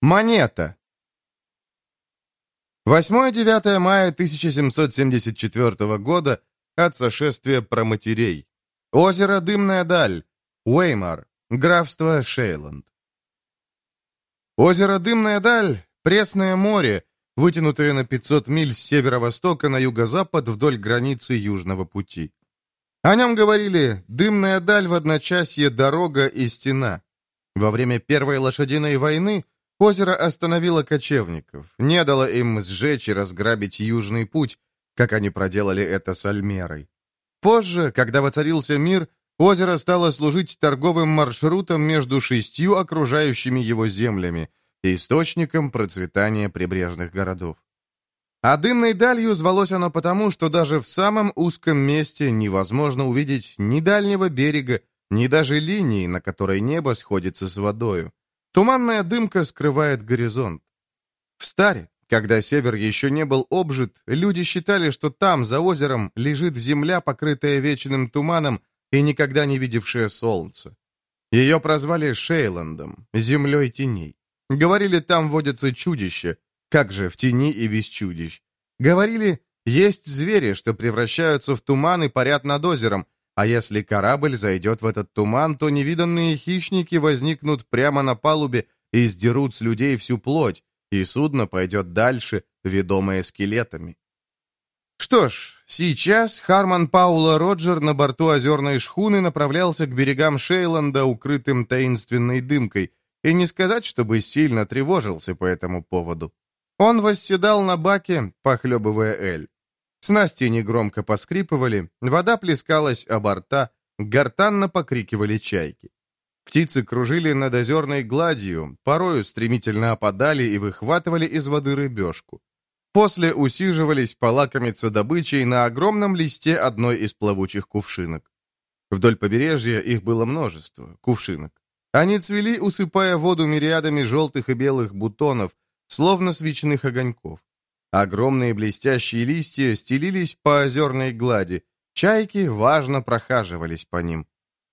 Монета. 8-9 мая 1774 года от сошествия проматерей. Озеро Дымная Даль. Уэймар. Графство Шейланд. Озеро Дымная Даль – пресное море, вытянутое на 500 миль с северо-востока на юго-запад вдоль границы Южного пути. О нем говорили «дымная даль в одночасье, дорога и стена». Во время Первой лошадиной войны – Озеро остановило кочевников, не дало им сжечь и разграбить южный путь, как они проделали это с Альмерой. Позже, когда воцарился мир, озеро стало служить торговым маршрутом между шестью окружающими его землями, источником процветания прибрежных городов. А дымной далью звалось оно потому, что даже в самом узком месте невозможно увидеть ни дальнего берега, ни даже линии, на которой небо сходится с водою. Туманная дымка скрывает горизонт. В старе, когда север еще не был обжит, люди считали, что там, за озером, лежит земля, покрытая вечным туманом и никогда не видевшая солнца. Ее прозвали Шейландом, землей теней. Говорили, там водятся чудища. Как же в тени и без чудищ? Говорили, есть звери, что превращаются в туман и парят над озером, а если корабль зайдет в этот туман, то невиданные хищники возникнут прямо на палубе и сдерут с людей всю плоть, и судно пойдет дальше, ведомое скелетами. Что ж, сейчас Харман Паула Роджер на борту озерной шхуны направлялся к берегам Шейланда, укрытым таинственной дымкой, и не сказать, чтобы сильно тревожился по этому поводу. Он восседал на баке, похлебывая эль. Снасти негромко поскрипывали, вода плескалась о борта, гортанно покрикивали чайки. Птицы кружили над озерной гладью, порою стремительно опадали и выхватывали из воды рыбешку. После усиживались полакомиться добычей на огромном листе одной из плавучих кувшинок. Вдоль побережья их было множество, кувшинок. Они цвели, усыпая воду мириадами желтых и белых бутонов, словно свечных огоньков. Огромные блестящие листья стелились по озерной глади. Чайки важно прохаживались по ним.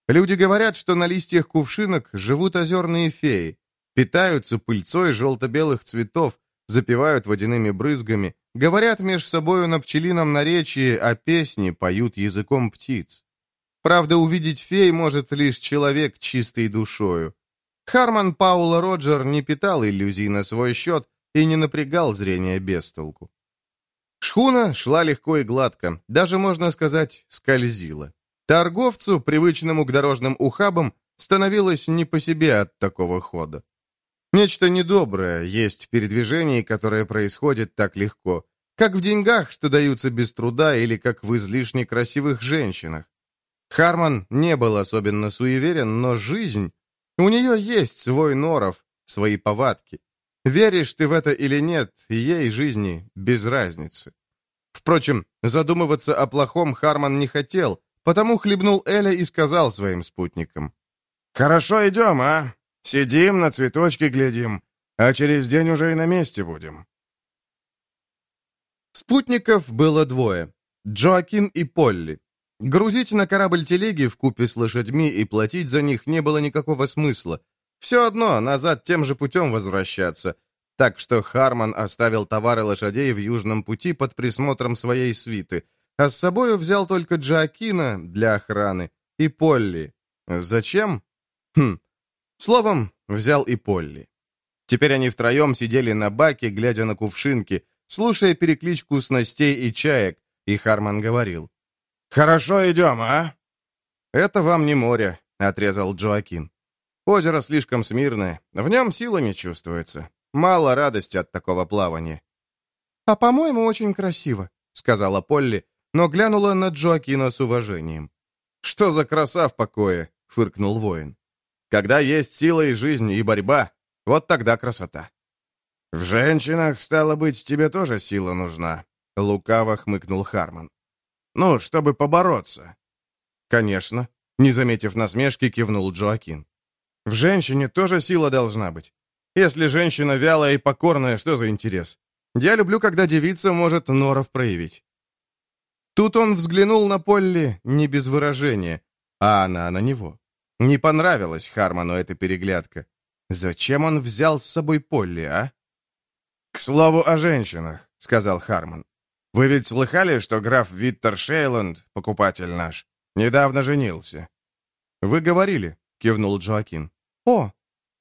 Люди говорят, что на листьях кувшинок живут озерные феи, питаются пыльцой желто-белых цветов, запивают водяными брызгами, говорят меж собою на пчелином наречии, а песни поют языком птиц. Правда, увидеть фей может лишь человек чистой душою. Харман Паула Роджер не питал иллюзий на свой счет, и не напрягал зрение без толку. Шхуна шла легко и гладко, даже, можно сказать, скользила. Торговцу, привычному к дорожным ухабам, становилось не по себе от такого хода. Нечто недоброе есть в передвижении, которое происходит так легко, как в деньгах, что даются без труда, или как в излишне красивых женщинах. Харман не был особенно суеверен, но жизнь... У нее есть свой норов, свои повадки. Веришь ты в это или нет, ей жизни без разницы. Впрочем, задумываться о плохом Харман не хотел, потому хлебнул Эля и сказал своим спутникам. «Хорошо идем, а? Сидим, на цветочки глядим, а через день уже и на месте будем». Спутников было двое — Джоакин и Полли. Грузить на корабль телеги в купе с лошадьми и платить за них не было никакого смысла. Все одно, назад тем же путем возвращаться. Так что Харман оставил товары лошадей в Южном пути под присмотром своей свиты, а с собою взял только Джоакина для охраны и Полли. Зачем? Хм. Словом, взял и Полли. Теперь они втроем сидели на баке, глядя на кувшинки, слушая перекличку снастей и чаек, и Харман говорил. «Хорошо идем, а?» «Это вам не море», — отрезал Джоакин. Озеро слишком смирное, в нем сила не чувствуется. Мало радости от такого плавания. «А, по-моему, очень красиво», — сказала Полли, но глянула на Джоакина с уважением. «Что за краса в покое?» — фыркнул воин. «Когда есть сила и жизнь, и борьба, вот тогда красота». «В женщинах, стало быть, тебе тоже сила нужна», — лукаво хмыкнул Харман. «Ну, чтобы побороться». «Конечно», — не заметив насмешки, кивнул Джоакин. В женщине тоже сила должна быть. Если женщина вялая и покорная, что за интерес? Я люблю, когда девица может норов проявить. Тут он взглянул на Полли не без выражения, а она на него. Не понравилась Харману эта переглядка. Зачем он взял с собой Полли, а? «К слову о женщинах», — сказал Харман. «Вы ведь слыхали, что граф Виттер Шейланд, покупатель наш, недавно женился?» «Вы говорили», — кивнул Джоакин. «О,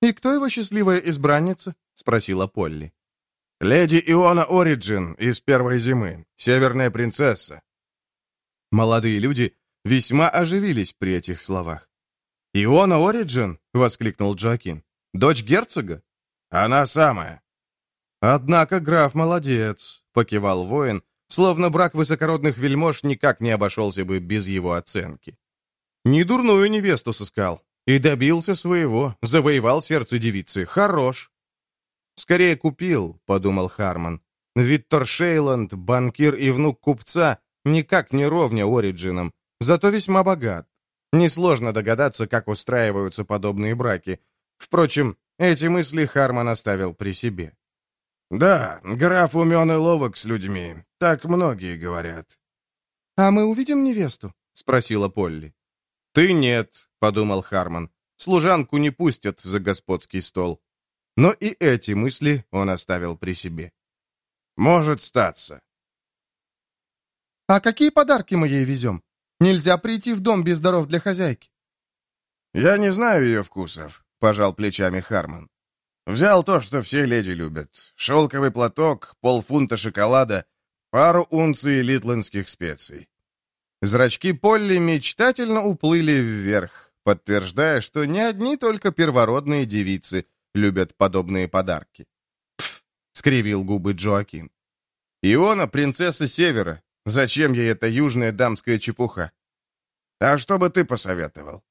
и кто его счастливая избранница?» — спросила Полли. «Леди Иона Ориджин из первой зимы, северная принцесса». Молодые люди весьма оживились при этих словах. «Иона Ориджин?» — воскликнул Джоакин. «Дочь герцога?» «Она самая». «Однако граф молодец», — покивал воин, словно брак высокородных вельмож никак не обошелся бы без его оценки. «Недурную невесту сыскал. И добился своего, завоевал сердце девицы. Хорош». «Скорее купил», — подумал Харман. «Виттор Шейланд, банкир и внук купца, никак не ровня Ориджинам, зато весьма богат. Несложно догадаться, как устраиваются подобные браки. Впрочем, эти мысли Харман оставил при себе. «Да, граф умен и ловок с людьми. Так многие говорят». «А мы увидим невесту?» — спросила Полли. «Ты нет», — подумал Харман. «Служанку не пустят за господский стол». Но и эти мысли он оставил при себе. «Может статься». «А какие подарки мы ей везем? Нельзя прийти в дом без даров для хозяйки». «Я не знаю ее вкусов», — пожал плечами Харман. Взял то, что все леди любят. Шелковый платок, полфунта шоколада, пару унций литландских специй. Зрачки Полли мечтательно уплыли вверх, подтверждая, что не одни только первородные девицы любят подобные подарки. «Пф!» — скривил губы Джоакин. «Иона — принцесса Севера. Зачем ей эта южная дамская чепуха?» «А что бы ты посоветовал?»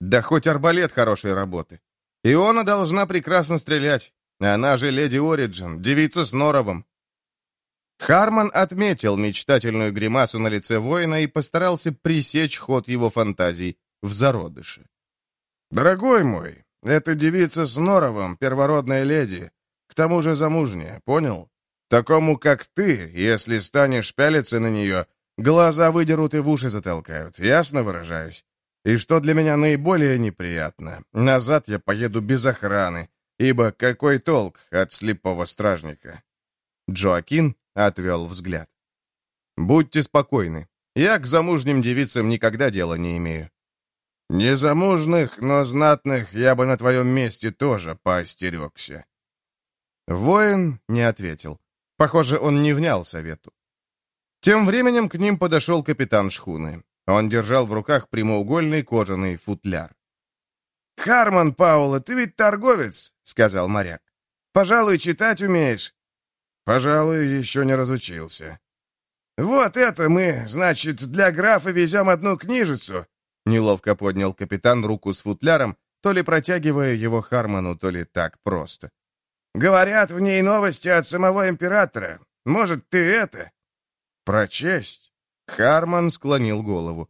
«Да хоть арбалет хорошей работы. Иона должна прекрасно стрелять. Она же леди Ориджин, девица с Норовом. Харман отметил мечтательную гримасу на лице воина и постарался пресечь ход его фантазий в зародыше. «Дорогой мой, эта девица с Норовом, первородная леди, к тому же замужняя, понял? Такому, как ты, если станешь пялиться на нее, глаза выдерут и в уши затолкают, ясно выражаюсь? И что для меня наиболее неприятно, назад я поеду без охраны, ибо какой толк от слепого стражника?» Джоакин отвел взгляд. «Будьте спокойны. Я к замужним девицам никогда дела не имею». «Незамужных, но знатных я бы на твоем месте тоже поостерегся». Воин не ответил. Похоже, он не внял совету. Тем временем к ним подошел капитан шхуны. Он держал в руках прямоугольный кожаный футляр. «Харман, Паула, ты ведь торговец», — сказал моряк. «Пожалуй, читать умеешь». «Пожалуй, еще не разучился». «Вот это мы, значит, для графа везем одну книжицу», — неловко поднял капитан руку с футляром, то ли протягивая его Харману, то ли так просто. «Говорят, в ней новости от самого императора. Может, ты это?» «Прочесть?» Харман склонил голову.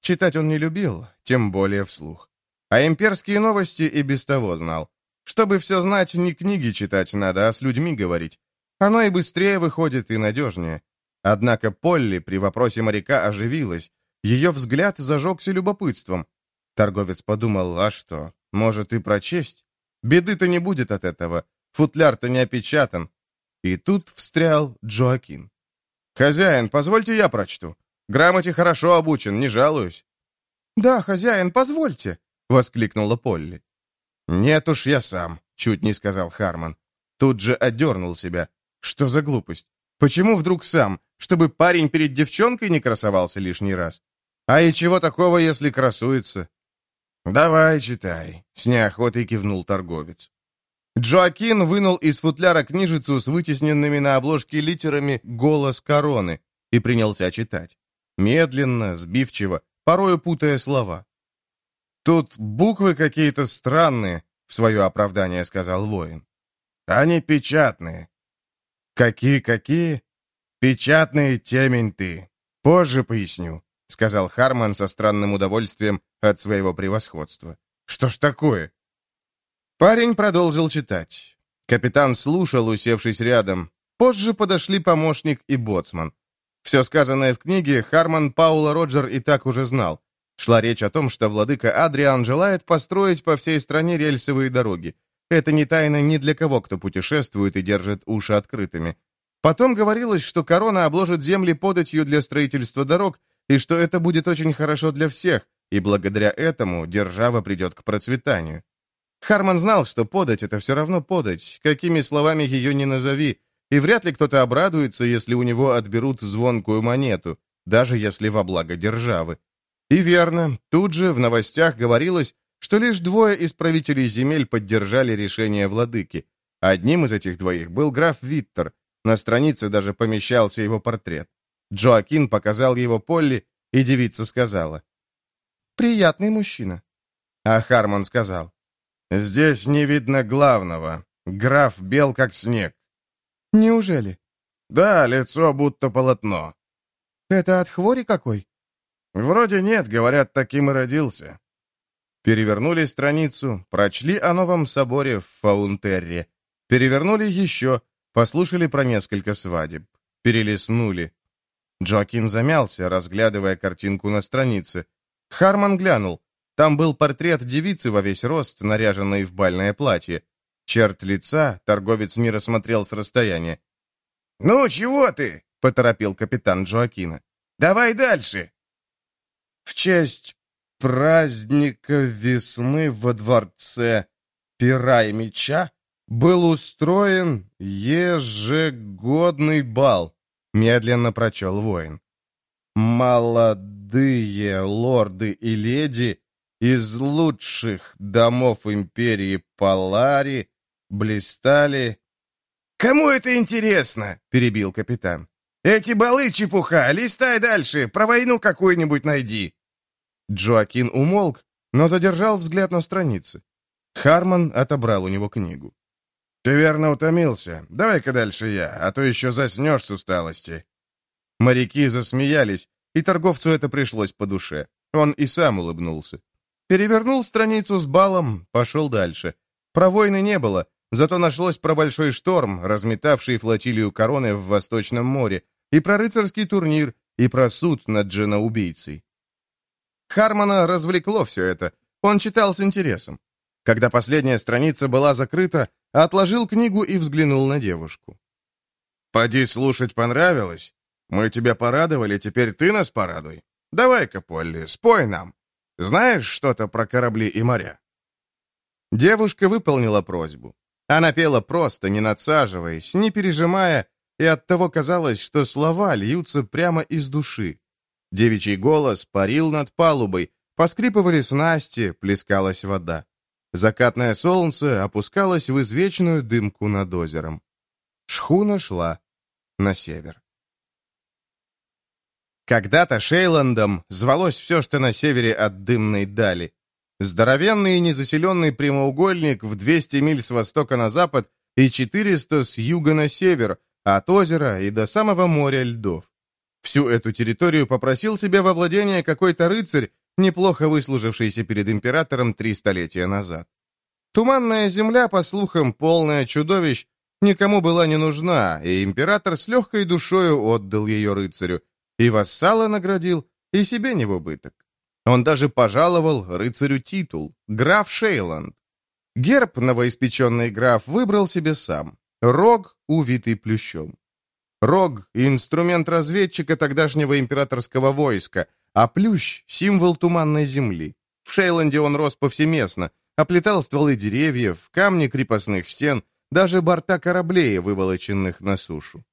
Читать он не любил, тем более вслух. А имперские новости и без того знал. Чтобы все знать, не книги читать надо, а с людьми говорить. Оно и быстрее выходит, и надежнее. Однако Полли при вопросе моряка оживилась. Ее взгляд зажегся любопытством. Торговец подумал, а что, может и прочесть? Беды-то не будет от этого. Футляр-то не опечатан. И тут встрял Джоакин. «Хозяин, позвольте я прочту. Грамоте хорошо обучен, не жалуюсь». «Да, хозяин, позвольте», — воскликнула Полли. «Нет уж, я сам», — чуть не сказал Харман. Тут же отдернул себя. «Что за глупость? Почему вдруг сам? Чтобы парень перед девчонкой не красовался лишний раз? А и чего такого, если красуется?» «Давай, читай», — с неохотой кивнул торговец. Джоакин вынул из футляра книжицу с вытесненными на обложке литерами «Голос короны» и принялся читать. Медленно, сбивчиво, порою путая слова. «Тут буквы какие-то странные», — в свое оправдание сказал воин. «Они печатные». «Какие-какие?» «Печатные темень ты. Позже поясню», — сказал Харман со странным удовольствием от своего превосходства. «Что ж такое?» Парень продолжил читать. Капитан слушал, усевшись рядом. Позже подошли помощник и боцман. Все сказанное в книге Харман Паула Роджер и так уже знал. Шла речь о том, что владыка Адриан желает построить по всей стране рельсовые дороги. Это не тайна ни для кого, кто путешествует и держит уши открытыми. Потом говорилось, что корона обложит земли податью для строительства дорог, и что это будет очень хорошо для всех, и благодаря этому держава придет к процветанию. Харман знал, что подать — это все равно подать, какими словами ее не назови, и вряд ли кто-то обрадуется, если у него отберут звонкую монету, даже если во благо державы. И верно, тут же в новостях говорилось, что лишь двое из правителей земель поддержали решение владыки. Одним из этих двоих был граф Виттер. На странице даже помещался его портрет. Джоакин показал его Полли, и девица сказала. «Приятный мужчина». А Хармон сказал. «Здесь не видно главного. Граф бел, как снег. «Неужели?» «Да, лицо будто полотно». «Это от хвори какой?» «Вроде нет, говорят, таким и родился». Перевернули страницу, прочли о новом соборе в Фаунтерре. Перевернули еще, послушали про несколько свадеб. Перелистнули. Джоакин замялся, разглядывая картинку на странице. Харман глянул. Там был портрет девицы во весь рост, наряженной в бальное платье. Черт лица торговец не рассмотрел с расстояния. «Ну, чего ты?» — поторопил капитан Джоакина. «Давай дальше!» В честь праздника весны во дворце пера и меча был устроен ежегодный бал, медленно прочел воин. Молодые лорды и леди из лучших домов империи Палари блистали. «Кому это интересно?» — перебил капитан. «Эти балы чепуха! Листай дальше! Про войну какую-нибудь найди!» Джоакин умолк, но задержал взгляд на странице. Харман отобрал у него книгу. «Ты верно утомился. Давай-ка дальше я, а то еще заснешь с усталости». Моряки засмеялись, и торговцу это пришлось по душе. Он и сам улыбнулся. Перевернул страницу с балом, пошел дальше. Про войны не было, Зато нашлось про большой шторм, разметавший флотилию короны в Восточном море, и про рыцарский турнир, и про суд над дженоубийцей. Хармона развлекло все это. Он читал с интересом. Когда последняя страница была закрыта, отложил книгу и взглянул на девушку. «Поди слушать понравилось? Мы тебя порадовали, теперь ты нас порадуй. Давай-ка, Полли, спой нам. Знаешь что-то про корабли и моря?» Девушка выполнила просьбу. Она пела просто, не надсаживаясь, не пережимая, и оттого казалось, что слова льются прямо из души. Девичий голос парил над палубой, поскрипывали снасти, плескалась вода. Закатное солнце опускалось в извечную дымку над озером. Шхуна шла на север. Когда-то Шейландом звалось все, что на севере от дымной дали. Здоровенный незаселенный прямоугольник в 200 миль с востока на запад и 400 с юга на север, от озера и до самого моря льдов. Всю эту территорию попросил себе во владение какой-то рыцарь, неплохо выслужившийся перед императором три столетия назад. Туманная земля, по слухам, полная чудовищ, никому была не нужна, и император с легкой душою отдал ее рыцарю, и вассала наградил, и себе не в убыток. Он даже пожаловал рыцарю титул — граф Шейланд. Герб новоиспеченный граф выбрал себе сам. Рог, увитый плющом. Рог — инструмент разведчика тогдашнего императорского войска, а плющ — символ туманной земли. В Шейланде он рос повсеместно, оплетал стволы деревьев, камни крепостных стен, даже борта кораблей, выволоченных на сушу.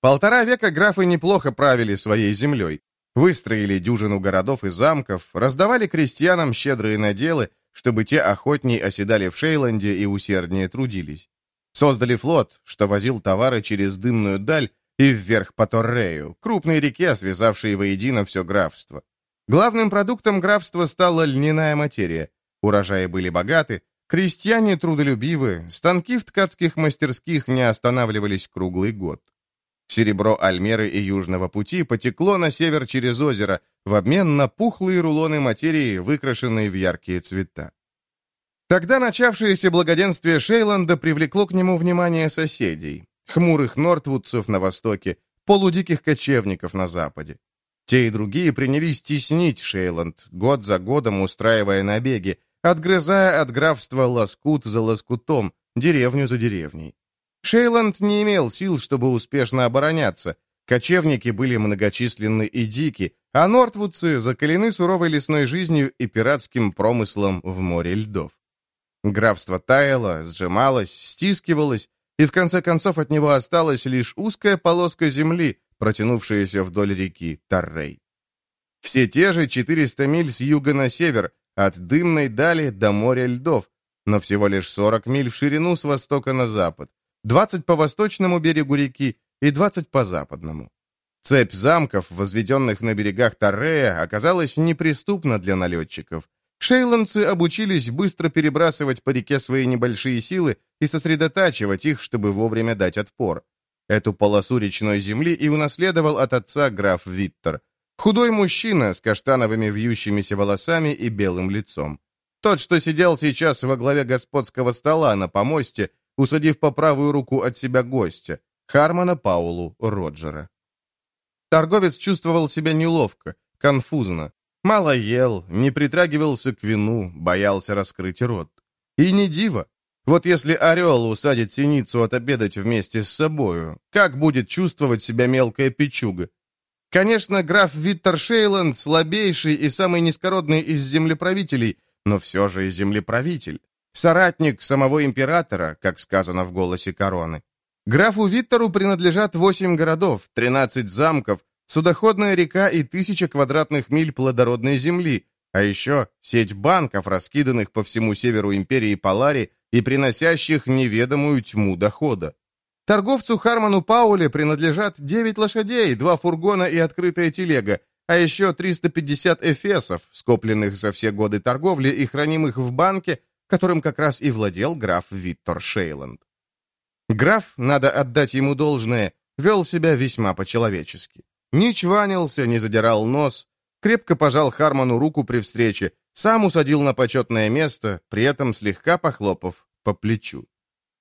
Полтора века графы неплохо правили своей землей. Выстроили дюжину городов и замков, раздавали крестьянам щедрые наделы, чтобы те охотней оседали в Шейланде и усерднее трудились. Создали флот, что возил товары через дымную даль и вверх по Торрею, крупной реке, связавшей воедино все графство. Главным продуктом графства стала льняная материя. Урожаи были богаты, крестьяне трудолюбивы, станки в ткацких мастерских не останавливались круглый год. Серебро Альмеры и Южного пути потекло на север через озеро в обмен на пухлые рулоны материи, выкрашенные в яркие цвета. Тогда начавшееся благоденствие Шейланда привлекло к нему внимание соседей, хмурых нортвудцев на востоке, полудиких кочевников на западе. Те и другие принялись теснить Шейланд, год за годом устраивая набеги, отгрызая от графства лоскут за лоскутом, деревню за деревней. Шейланд не имел сил, чтобы успешно обороняться. Кочевники были многочисленны и дики, а нортвудцы закалены суровой лесной жизнью и пиратским промыслом в море льдов. Графство таяло, сжималось, стискивалось, и в конце концов от него осталась лишь узкая полоска земли, протянувшаяся вдоль реки Таррей. Все те же 400 миль с юга на север, от дымной дали до моря льдов, но всего лишь 40 миль в ширину с востока на запад, 20 по восточному берегу реки и 20 по западному. Цепь замков, возведенных на берегах Таррея, оказалась неприступна для налетчиков. Шейландцы обучились быстро перебрасывать по реке свои небольшие силы и сосредотачивать их, чтобы вовремя дать отпор. Эту полосу речной земли и унаследовал от отца граф Виттер. Худой мужчина с каштановыми вьющимися волосами и белым лицом. Тот, что сидел сейчас во главе господского стола на помосте, усадив по правую руку от себя гостя, Хармона Паулу Роджера. Торговец чувствовал себя неловко, конфузно. Мало ел, не притрагивался к вину, боялся раскрыть рот. И не диво. Вот если орел усадит синицу отобедать вместе с собою, как будет чувствовать себя мелкая печуга? Конечно, граф Виттер Шейланд слабейший и самый низкородный из землеправителей, но все же и землеправитель. Соратник самого императора, как сказано в голосе короны. Графу Виттеру принадлежат восемь городов, тринадцать замков, судоходная река и тысяча квадратных миль плодородной земли, а еще сеть банков, раскиданных по всему северу империи Палари и приносящих неведомую тьму дохода. Торговцу Харману Пауле принадлежат девять лошадей, два фургона и открытая телега, а еще 350 эфесов, скопленных за все годы торговли и хранимых в банке, которым как раз и владел граф Виттор Шейланд. Граф, надо отдать ему должное, вел себя весьма по-человечески. Не чванился, не задирал нос, крепко пожал Харману руку при встрече, сам усадил на почетное место, при этом слегка похлопав по плечу.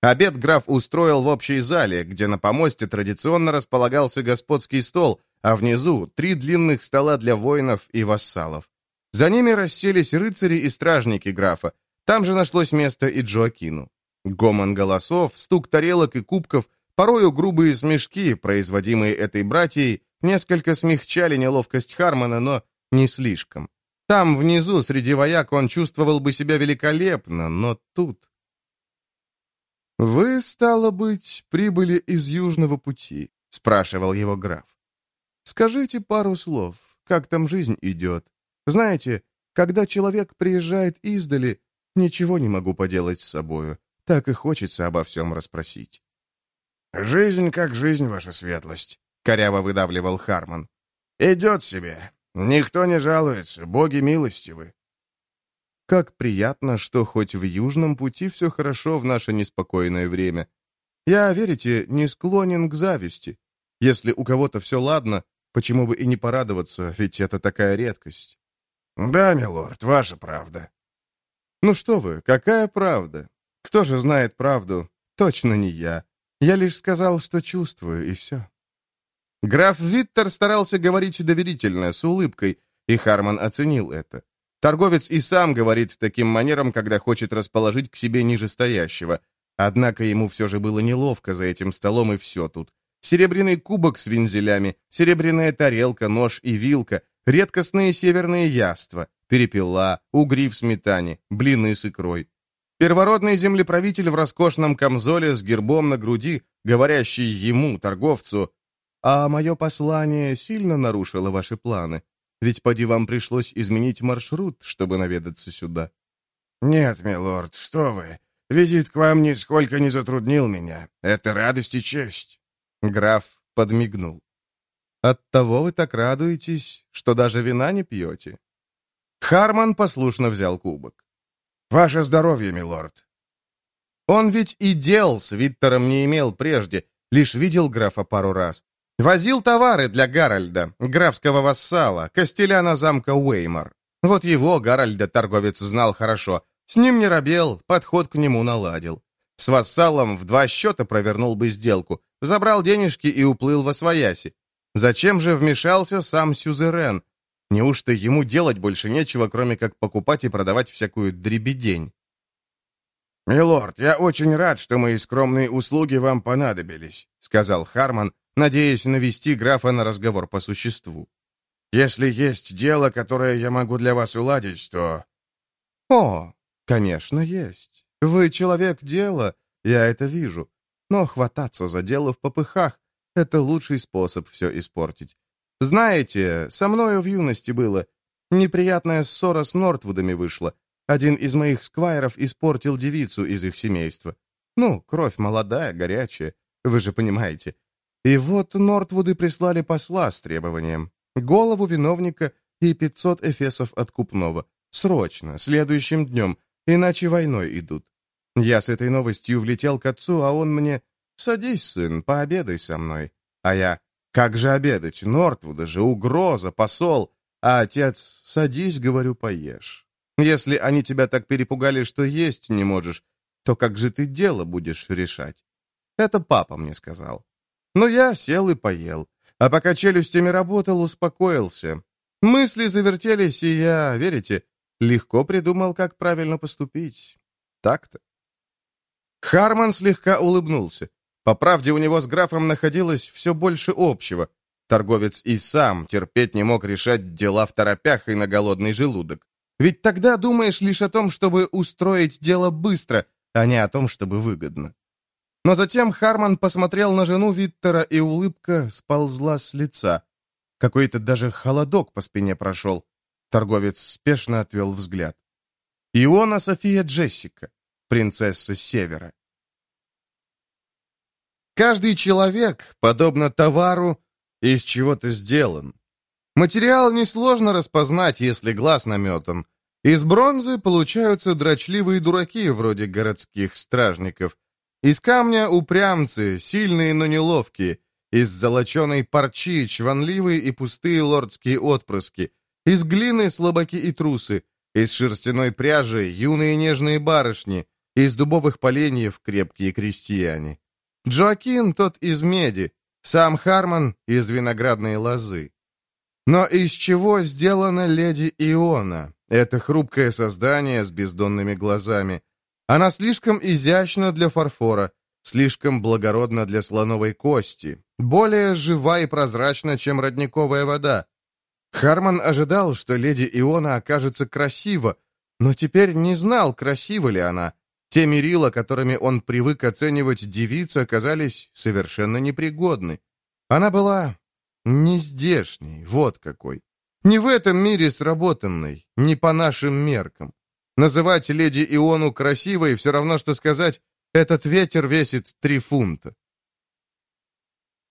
Обед граф устроил в общей зале, где на помосте традиционно располагался господский стол, а внизу три длинных стола для воинов и вассалов. За ними расселись рыцари и стражники графа, там же нашлось место и Джоакину. Гомон голосов, стук тарелок и кубков, порою грубые смешки, производимые этой братьей, несколько смягчали неловкость Хармона, но не слишком. Там, внизу, среди вояк, он чувствовал бы себя великолепно, но тут... «Вы, стало быть, прибыли из Южного пути?» — спрашивал его граф. «Скажите пару слов, как там жизнь идет? Знаете, когда человек приезжает издали, Ничего не могу поделать с собою. Так и хочется обо всем расспросить. «Жизнь как жизнь, ваша светлость», — коряво выдавливал Харман. «Идет себе. Никто не жалуется. Боги милостивы». Как приятно, что хоть в Южном пути все хорошо в наше неспокойное время. Я, верите, не склонен к зависти. Если у кого-то все ладно, почему бы и не порадоваться, ведь это такая редкость. «Да, милорд, ваша правда», «Ну что вы, какая правда? Кто же знает правду? Точно не я. Я лишь сказал, что чувствую, и все». Граф Виттер старался говорить доверительно, с улыбкой, и Харман оценил это. Торговец и сам говорит таким манером, когда хочет расположить к себе нижестоящего. Однако ему все же было неловко за этим столом, и все тут. Серебряный кубок с вензелями, серебряная тарелка, нож и вилка, редкостные северные яства, перепела, угри в сметане, блины с икрой. Первородный землеправитель в роскошном камзоле с гербом на груди, говорящий ему, торговцу, «А мое послание сильно нарушило ваши планы, ведь поди вам пришлось изменить маршрут, чтобы наведаться сюда». «Нет, милорд, что вы, визит к вам нисколько не затруднил меня. Это радость и честь». Граф подмигнул. «Оттого вы так радуетесь, что даже вина не пьете?» Харман послушно взял кубок. «Ваше здоровье, милорд!» Он ведь и дел с Виттером не имел прежде, лишь видел графа пару раз. Возил товары для Гарольда, графского вассала, костеляна замка Уэймор. Вот его, Гарольда, торговец знал хорошо. С ним не робел, подход к нему наладил. С вассалом в два счета провернул бы сделку, забрал денежки и уплыл во свояси. Зачем же вмешался сам Сюзерен? Неужто ему делать больше нечего, кроме как покупать и продавать всякую дребедень? «Милорд, я очень рад, что мои скромные услуги вам понадобились», — сказал Харман, надеясь навести графа на разговор по существу. «Если есть дело, которое я могу для вас уладить, то...» «О, конечно, есть. Вы человек дела, я это вижу. Но хвататься за дело в попыхах — это лучший способ все испортить. Знаете, со мною в юности было. Неприятная ссора с Нортвудами вышла. Один из моих сквайров испортил девицу из их семейства. Ну, кровь молодая, горячая, вы же понимаете. И вот Нортвуды прислали посла с требованием. Голову виновника и 500 эфесов откупного. Срочно, следующим днем, иначе войной идут. Я с этой новостью влетел к отцу, а он мне «Садись, сын, пообедай со мной». А я «Как же обедать? Нортвуда же, угроза, посол». А отец «Садись, говорю, поешь». Если они тебя так перепугали, что есть не можешь, то как же ты дело будешь решать? Это папа мне сказал. Но я сел и поел. А пока челюстями работал, успокоился. Мысли завертелись, и я, верите, легко придумал, как правильно поступить. Так-то. Харман слегка улыбнулся. По правде, у него с графом находилось все больше общего. Торговец и сам терпеть не мог решать дела в торопях и на голодный желудок. Ведь тогда думаешь лишь о том, чтобы устроить дело быстро, а не о том, чтобы выгодно. Но затем Харман посмотрел на жену Виттера, и улыбка сползла с лица. Какой-то даже холодок по спине прошел. Торговец спешно отвел взгляд. Иона София Джессика, принцесса Севера. Каждый человек, подобно товару, из чего-то сделан. Материал несложно распознать, если глаз наметан. Из бронзы получаются дрочливые дураки, вроде городских стражников. Из камня упрямцы, сильные, но неловкие. Из золоченой парчи чванливые и пустые лордские отпрыски. Из глины слабаки и трусы. Из шерстяной пряжи юные нежные барышни. Из дубовых поленьев крепкие крестьяне. Джоакин тот из меди, сам Харман из виноградной лозы. Но из чего сделана леди Иона, это хрупкое создание с бездонными глазами? Она слишком изящна для фарфора, слишком благородна для слоновой кости, более жива и прозрачна, чем родниковая вода. Харман ожидал, что леди Иона окажется красива, но теперь не знал, красива ли она. Те мерила, которыми он привык оценивать девицу, оказались совершенно непригодны. Она была не здешней, вот какой. Не в этом мире сработанной, не по нашим меркам. Называть леди Иону красивой все равно, что сказать «этот ветер весит три фунта».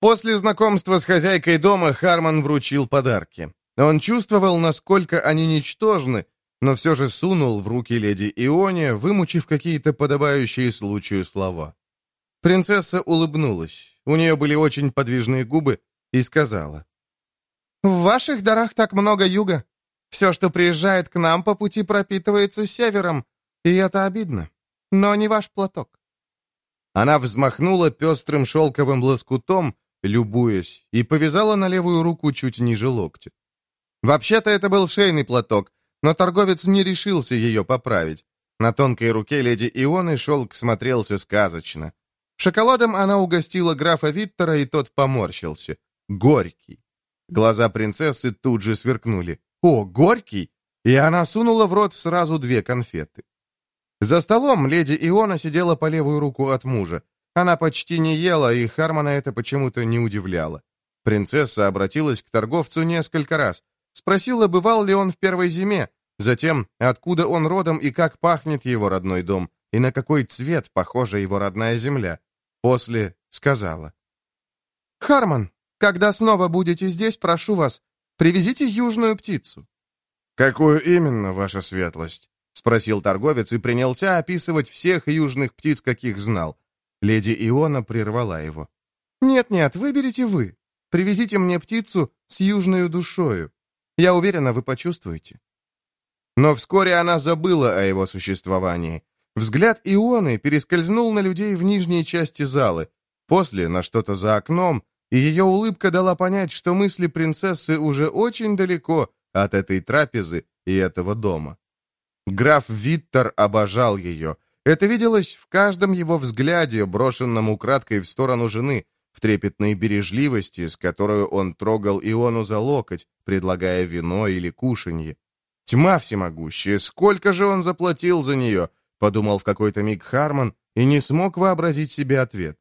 После знакомства с хозяйкой дома Харман вручил подарки. Он чувствовал, насколько они ничтожны, но все же сунул в руки леди Ионе, вымучив какие-то подобающие случаю слова. Принцесса улыбнулась, у нее были очень подвижные губы, и сказала. «В ваших дарах так много юга. Все, что приезжает к нам по пути, пропитывается севером, и это обидно. Но не ваш платок». Она взмахнула пестрым шелковым лоскутом, любуясь, и повязала на левую руку чуть ниже локтя. Вообще-то это был шейный платок, но торговец не решился ее поправить. На тонкой руке леди Ионы шелк смотрелся сказочно. Шоколадом она угостила графа Виттера, и тот поморщился. Горький. Глаза принцессы тут же сверкнули. «О, горький!» И она сунула в рот сразу две конфеты. За столом леди Иона сидела по левую руку от мужа. Она почти не ела, и Хармона это почему-то не удивляло. Принцесса обратилась к торговцу несколько раз. Спросила, бывал ли он в первой зиме, затем, откуда он родом и как пахнет его родной дом, и на какой цвет похожа его родная земля. После сказала. «Харман, когда снова будете здесь, прошу вас, привезите южную птицу». «Какую именно, ваша светлость?» — спросил торговец и принялся описывать всех южных птиц, каких знал. Леди Иона прервала его. «Нет-нет, выберите вы. Привезите мне птицу с южной душою. Я уверена, вы почувствуете». Но вскоре она забыла о его существовании. Взгляд Ионы перескользнул на людей в нижней части залы, после на что-то за окном, и ее улыбка дала понять, что мысли принцессы уже очень далеко, от этой трапезы и этого дома. Граф Виттер обожал ее. Это виделось в каждом его взгляде, брошенном украдкой в сторону жены, в трепетной бережливости, с которой он трогал Иону за локоть, предлагая вино или кушанье. Тьма всемогущая, сколько же он заплатил за нее, подумал в какой-то миг Харман и не смог вообразить себе ответ.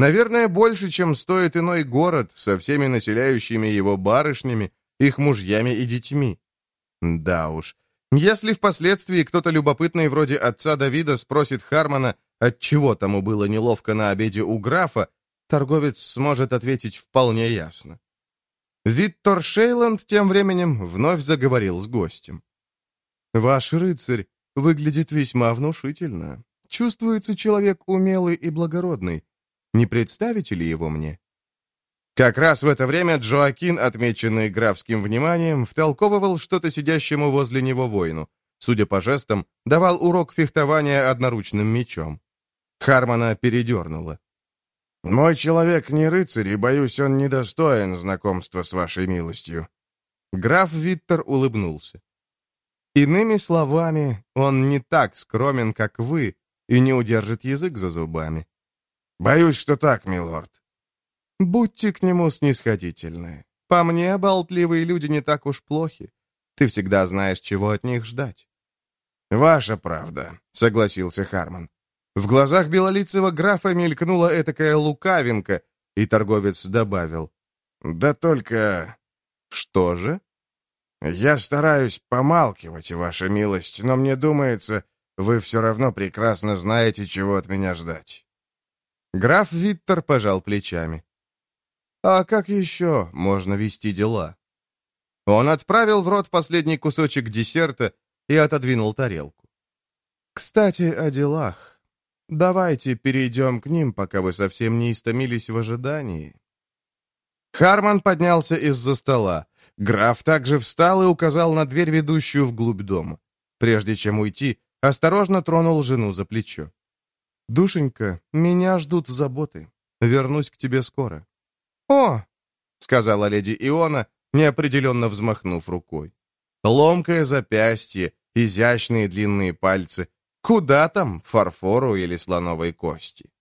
Наверное, больше, чем стоит иной город со всеми населяющими его барышнями, их мужьями и детьми. Да уж, если впоследствии кто-то любопытный вроде отца Давида спросит Хармана, отчего тому было неловко на обеде у графа, торговец сможет ответить вполне ясно. Виттор Шейланд тем временем вновь заговорил с гостем. «Ваш рыцарь выглядит весьма внушительно. Чувствуется человек умелый и благородный. Не представите ли его мне?» Как раз в это время Джоакин, отмеченный графским вниманием, втолковывал что-то сидящему возле него воину. Судя по жестам, давал урок фехтования одноручным мечом. Хармона передернуло. «Мой человек не рыцарь, и, боюсь, он недостоин знакомства с вашей милостью». Граф Виттер улыбнулся. «Иными словами, он не так скромен, как вы, и не удержит язык за зубами». «Боюсь, что так, милорд. Будьте к нему снисходительны. По мне, болтливые люди не так уж плохи. Ты всегда знаешь, чего от них ждать». «Ваша правда», — согласился Харман. В глазах белолицего графа мелькнула этакая лукавинка, и торговец добавил. «Да только...» «Что же?» «Я стараюсь помалкивать, ваша милость, но мне думается, вы все равно прекрасно знаете, чего от меня ждать». Граф Виттер пожал плечами. А как еще можно вести дела? Он отправил в рот последний кусочек десерта и отодвинул тарелку. Кстати, о делах. Давайте перейдем к ним, пока вы совсем не истомились в ожидании. Харман поднялся из-за стола. Граф также встал и указал на дверь, ведущую вглубь дома. Прежде чем уйти, осторожно тронул жену за плечо. «Душенька, меня ждут заботы. Вернусь к тебе скоро». «О!» — сказала леди Иона, неопределенно взмахнув рукой. Ломкое запястье, изящные длинные пальцы. Куда там, фарфору или слоновой кости?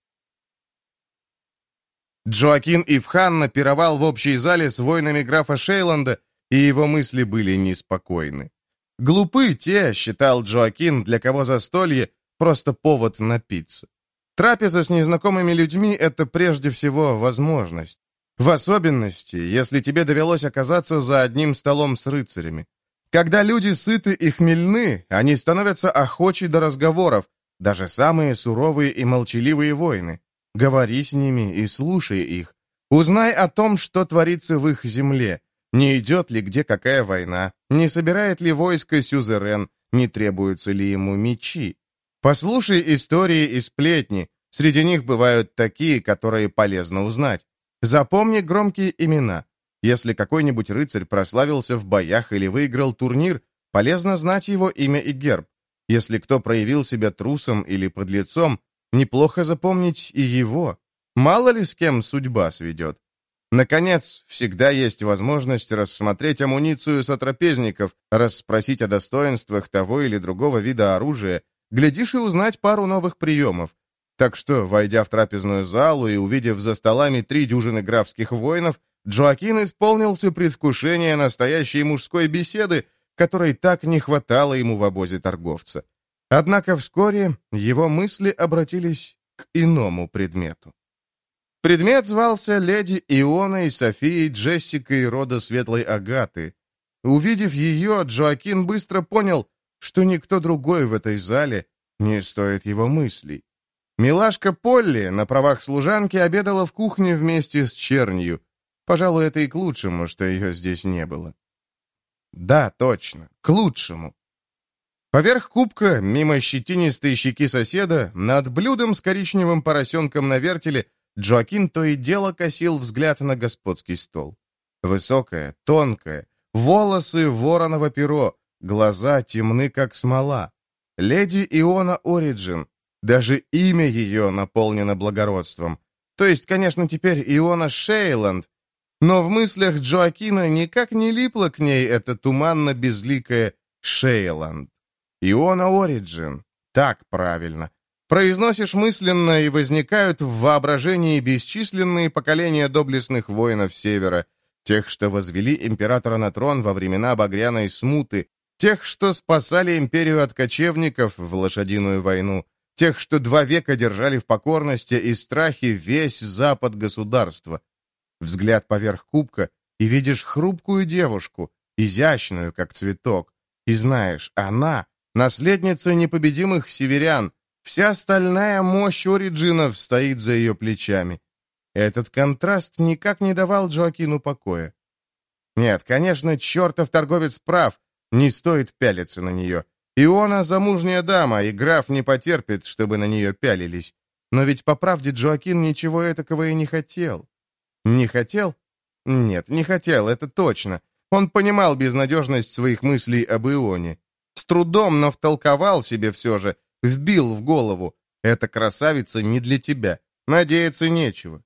Джоакин Ивханна пировал в общей зале с воинами графа Шейланда, и его мысли были неспокойны. Глупы те, считал Джоакин, для кого застолье — просто повод напиться. Трапеза с незнакомыми людьми — это прежде всего возможность. В особенности, если тебе довелось оказаться за одним столом с рыцарями. Когда люди сыты и хмельны, они становятся охочи до разговоров, даже самые суровые и молчаливые воины. Говори с ними и слушай их. Узнай о том, что творится в их земле. Не идет ли где какая война, не собирает ли войско сюзерен, не требуются ли ему мечи. Послушай истории и сплетни, среди них бывают такие, которые полезно узнать. Запомни громкие имена. Если какой-нибудь рыцарь прославился в боях или выиграл турнир, полезно знать его имя и герб. Если кто проявил себя трусом или подлецом, неплохо запомнить и его. Мало ли с кем судьба сведет. Наконец, всегда есть возможность рассмотреть амуницию сотрапезников, расспросить о достоинствах того или другого вида оружия, глядишь и узнать пару новых приемов, так что, войдя в трапезную залу и увидев за столами три дюжины графских воинов, Джоакин исполнился предвкушения настоящей мужской беседы, которой так не хватало ему в обозе торговца. Однако вскоре его мысли обратились к иному предмету. Предмет звался леди Ионой Софией Джессикой рода Светлой Агаты. Увидев ее, Джоакин быстро понял, что никто другой в этой зале не стоит его мыслей. Милашка Полли на правах служанки обедала в кухне вместе с чернью. Пожалуй, это и к лучшему, что ее здесь не было. Да, точно, к лучшему. Поверх кубка, мимо щетинистой щеки соседа, над блюдом с коричневым поросенком на вертеле, Джоакин то и дело косил взгляд на господский стол. Высокая, тонкая, волосы вороново перо, глаза темны, как смола. Леди Иона Ориджин, даже имя ее наполнено благородством. То есть, конечно, теперь Иона Шейланд. Но в мыслях Джоакина никак не липла к ней эта туманно-безликая Шейланд. Иона Ориджин. Так правильно. Произносишь мысленно, и возникают в воображении бесчисленные поколения доблестных воинов Севера, тех, что возвели императора на трон во времена Багряной смуты, тех, что спасали империю от кочевников в лошадиную войну, тех, что два века держали в покорности и страхе весь запад государства. Взгляд поверх кубка, и видишь хрупкую девушку, изящную, как цветок, и знаешь, она — наследница непобедимых северян, вся стальная мощь Ориджинов стоит за ее плечами. Этот контраст никак не давал Джоакину покоя. Нет, конечно, чертов торговец прав, не стоит пялиться на нее. Иона замужняя дама, и граф не потерпит, чтобы на нее пялились. Но ведь по правде Джоакин ничего этакого и не хотел. Не хотел? Нет, не хотел, это точно. Он понимал безнадежность своих мыслей об Ионе. С трудом, но втолковал себе все же, вбил в голову. Эта красавица не для тебя. Надеяться нечего.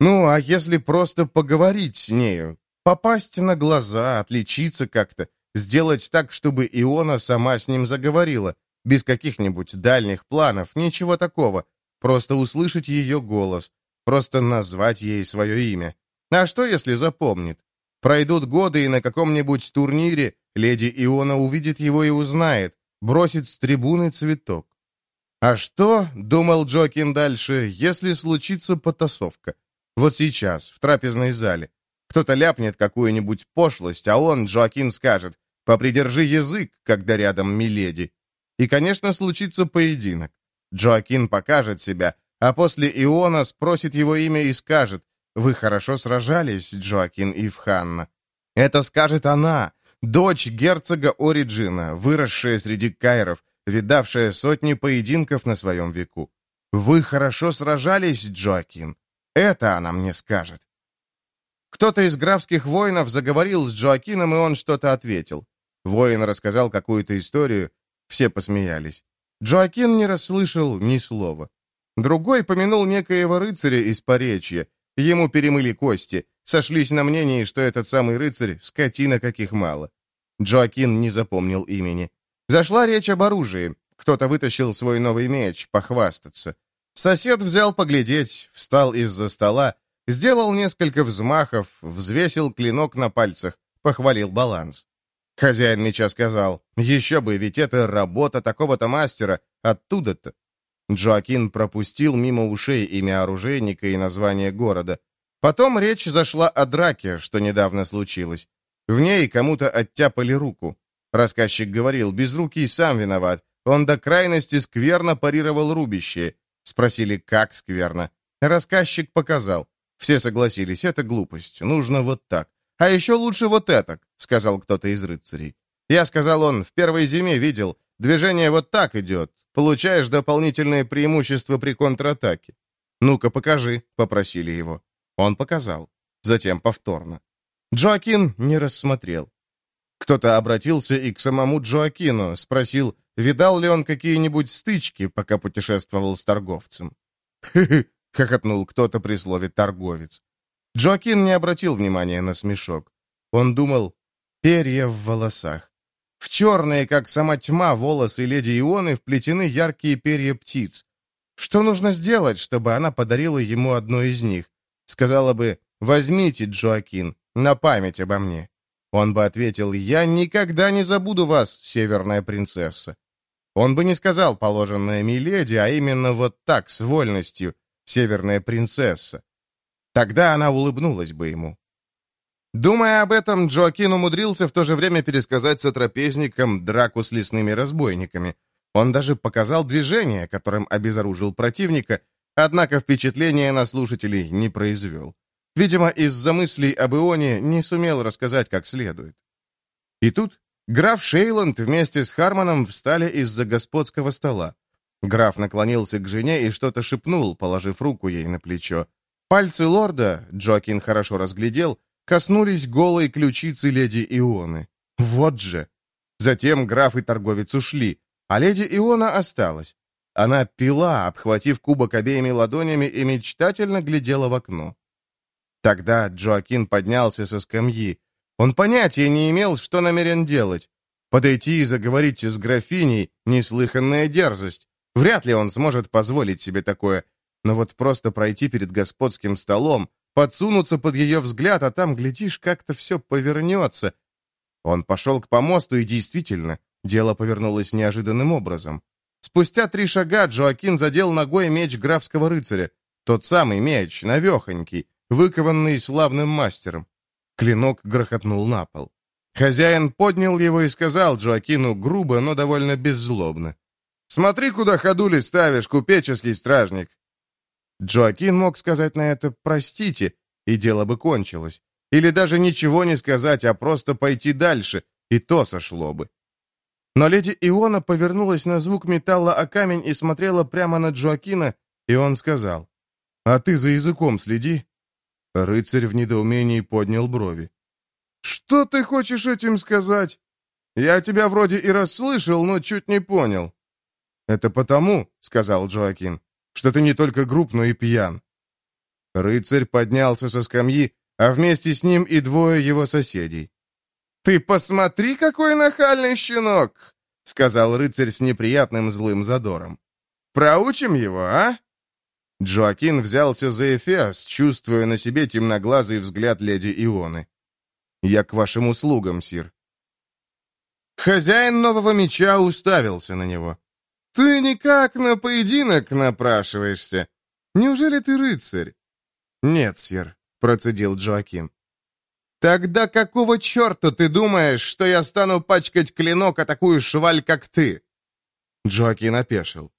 Ну, а если просто поговорить с нею? Попасть на глаза, отличиться как-то, сделать так, чтобы Иона сама с ним заговорила, без каких-нибудь дальних планов, ничего такого. Просто услышать ее голос, просто назвать ей свое имя. А что, если запомнит? Пройдут годы, и на каком-нибудь турнире леди Иона увидит его и узнает, бросит с трибуны цветок. А что, думал Джокин дальше, если случится потасовка? Вот сейчас, в трапезной зале. Кто-то ляпнет какую-нибудь пошлость, а он, Джоакин, скажет «попридержи язык, когда рядом миледи». И, конечно, случится поединок. Джоакин покажет себя, а после Иона спросит его имя и скажет «Вы хорошо сражались, Джоакин Ивханна». Это скажет она, дочь герцога Ориджина, выросшая среди кайров, видавшая сотни поединков на своем веку. «Вы хорошо сражались, Джоакин». Это она мне скажет. Кто-то из графских воинов заговорил с Джоакином, и он что-то ответил. Воин рассказал какую-то историю, все посмеялись. Джоакин не расслышал ни слова. Другой помянул некоего рыцаря из Поречья. Ему перемыли кости, сошлись на мнении, что этот самый рыцарь — скотина каких мало. Джоакин не запомнил имени. Зашла речь об оружии. Кто-то вытащил свой новый меч, похвастаться. Сосед взял поглядеть, встал из-за стола, сделал несколько взмахов, взвесил клинок на пальцах, похвалил баланс. Хозяин меча сказал, «Еще бы, ведь это работа такого-то мастера, оттуда-то». Джоакин пропустил мимо ушей имя оружейника и название города. Потом речь зашла о драке, что недавно случилось. В ней кому-то оттяпали руку. Рассказчик говорил, безрукий сам виноват. Он до крайности скверно парировал рубище. Спросили, как скверно. Рассказчик показал. Все согласились, это глупость, нужно вот так. А еще лучше вот это, сказал кто-то из рыцарей. Я сказал он, в первой зиме видел, движение вот так идет, получаешь дополнительное преимущество при контратаке. «Ну-ка, покажи», — попросили его. Он показал. Затем повторно. Джоакин не рассмотрел. Кто-то обратился и к самому Джоакину, спросил, Видал ли он какие-нибудь стычки, пока путешествовал с торговцем? «Хы-хы!» — хохотнул кто-то при слове «торговец». Джоакин не обратил внимания на смешок. Он думал, перья в волосах. В черные, как сама тьма, волосы леди Ионы вплетены яркие перья птиц. Что нужно сделать, чтобы она подарила ему одно из них? Сказала бы, возьмите, Джоакин, на память обо мне. Он бы ответил, я никогда не забуду вас, северная принцесса. Он бы не сказал положенная миледи, а именно вот так, с вольностью, северная принцесса. Тогда она улыбнулась бы ему. Думая об этом, Джоакин умудрился в то же время пересказать сотрапезникам драку с лесными разбойниками. Он даже показал движение, которым обезоружил противника, однако впечатление на слушателей не произвел. Видимо, из-за мыслей об Ионе не сумел рассказать как следует. И тут Граф Шейланд вместе с Хармоном встали из-за господского стола. Граф наклонился к жене и что-то шепнул, положив руку ей на плечо. Пальцы лорда, Джоакин хорошо разглядел, коснулись голой ключицы леди Ионы. Вот же! Затем граф и торговец ушли, а леди Иона осталась. Она пила, обхватив кубок обеими ладонями, и мечтательно глядела в окно. Тогда Джоакин поднялся со скамьи. Он понятия не имел, что намерен делать. Подойти и заговорить с графиней — неслыханная дерзость. Вряд ли он сможет позволить себе такое. Но вот просто пройти перед господским столом, подсунуться под ее взгляд, а там, глядишь, как-то все повернется. Он пошел к помосту, и действительно, дело повернулось неожиданным образом. Спустя три шага Джоакин задел ногой меч графского рыцаря. Тот самый меч, навехонький, выкованный славным мастером. Клинок грохотнул на пол. Хозяин поднял его и сказал Джоакину грубо, но довольно беззлобно. «Смотри, куда ходули ставишь, купеческий стражник!» Джоакин мог сказать на это «простите», и дело бы кончилось. Или даже ничего не сказать, а просто пойти дальше, и то сошло бы. Но леди Иона повернулась на звук металла о камень и смотрела прямо на Джоакина, и он сказал, «А ты за языком следи». Рыцарь в недоумении поднял брови. «Что ты хочешь этим сказать? Я тебя вроде и расслышал, но чуть не понял». «Это потому», — сказал Джоакин, что ты не только груб, но и пьян». Рыцарь поднялся со скамьи, а вместе с ним и двое его соседей. «Ты посмотри, какой нахальный щенок!» — сказал рыцарь с неприятным злым задором. «Проучим его, а?» Джоакин взялся за Эфес, чувствуя на себе темноглазый взгляд леди Ионы. «Я к вашим услугам, сир». Хозяин нового меча уставился на него. «Ты никак на поединок напрашиваешься. Неужели ты рыцарь?» «Нет, сир», — процедил Джоакин. «Тогда какого черта ты думаешь, что я стану пачкать клинок о такую шваль, как ты?» Джоакин опешил.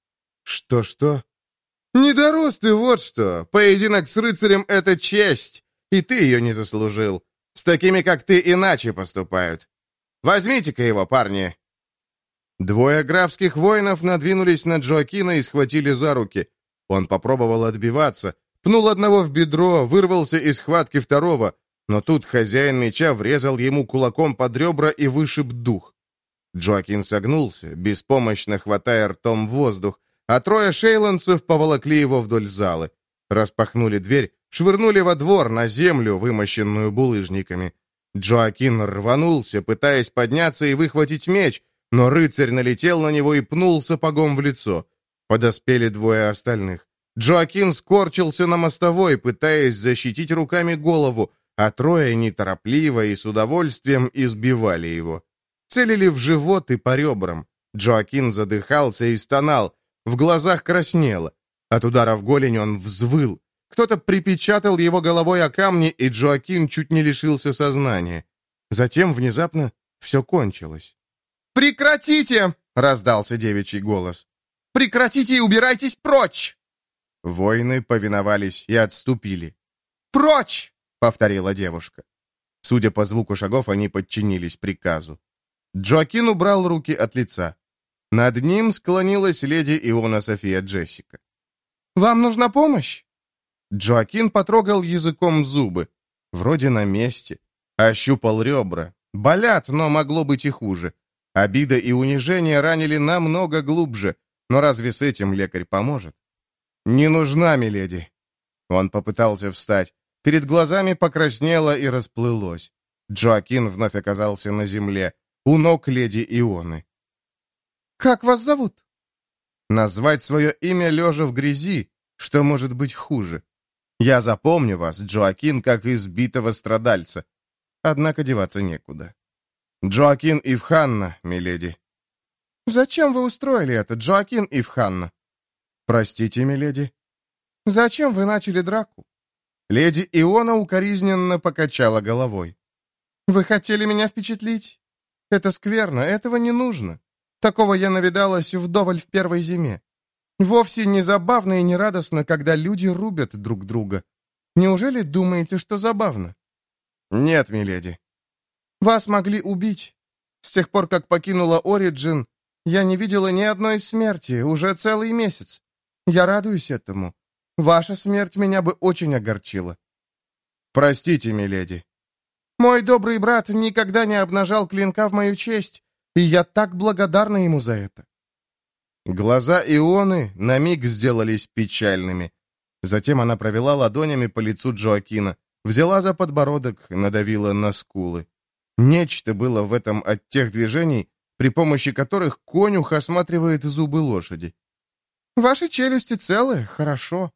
«Что-что?» «Не дорос ты, вот что! Поединок с рыцарем — это честь, и ты ее не заслужил. С такими, как ты, иначе поступают. Возьмите-ка его, парни, Двое графских воинов надвинулись на Джоакина и схватили за руки. Он попробовал отбиваться, пнул одного в бедро, вырвался из схватки второго, но тут хозяин меча врезал ему кулаком под ребра и вышиб дух. Джоакин согнулся, беспомощно хватая ртом воздух, а трое шейландцев поволокли его вдоль залы. Распахнули дверь, швырнули во двор, на землю, вымощенную булыжниками. Джоакин рванулся, пытаясь подняться и выхватить меч, но рыцарь налетел на него и пнул сапогом в лицо. Подоспели двое остальных. Джоакин скорчился на мостовой, пытаясь защитить руками голову, а трое неторопливо и с удовольствием избивали его. Целили в живот и по ребрам. Джоакин задыхался и стонал, в глазах краснело. От удара в голень он взвыл. Кто-то припечатал его головой о камни, и Джоакин чуть не лишился сознания. Затем внезапно все кончилось. «Прекратите!» — раздался девичий голос. «Прекратите и убирайтесь прочь!» Воины повиновались и отступили. «Прочь!» — повторила девушка. Судя по звуку шагов, они подчинились приказу. Джоакин убрал руки от лица. Над ним склонилась леди Иона София Джессика. «Вам нужна помощь?» Джоакин потрогал языком зубы. Вроде на месте. Ощупал ребра. Болят, но могло быть и хуже. Обида и унижение ранили намного глубже, но разве с этим лекарь поможет? «Не нужна, миледи!» Он попытался встать. Перед глазами покраснело и расплылось. Джоакин вновь оказался на земле, у ног леди Ионы. «Как вас зовут?» Назвать свое имя лежа в грязи, что может быть хуже. Я запомню вас, Джоакин, как избитого страдальца. Однако деваться некуда. «Джоакин Ивханна, миледи». «Зачем вы устроили это, Джоакин Ивханна?» «Простите, миледи». «Зачем вы начали драку?» Леди Иона укоризненно покачала головой. «Вы хотели меня впечатлить? Это скверно, этого не нужно. Такого я навидалась вдоволь в первой зиме. Вовсе не забавно и не радостно, когда люди рубят друг друга. Неужели думаете, что забавно?» «Нет, миледи. Вас могли убить. С тех пор, как покинула Ориджин, я не видела ни одной смерти, уже целый месяц. Я радуюсь этому. Ваша смерть меня бы очень огорчила. Простите, миледи. Мой добрый брат никогда не обнажал клинка в мою честь, и я так благодарна ему за это. Глаза Ионы на миг сделались печальными. Затем она провела ладонями по лицу Джоакина, взяла за подбородок, надавила на скулы. Нечто было в этом от тех движений, при помощи которых конюх осматривает зубы лошади. «Ваши челюсти целы? Хорошо.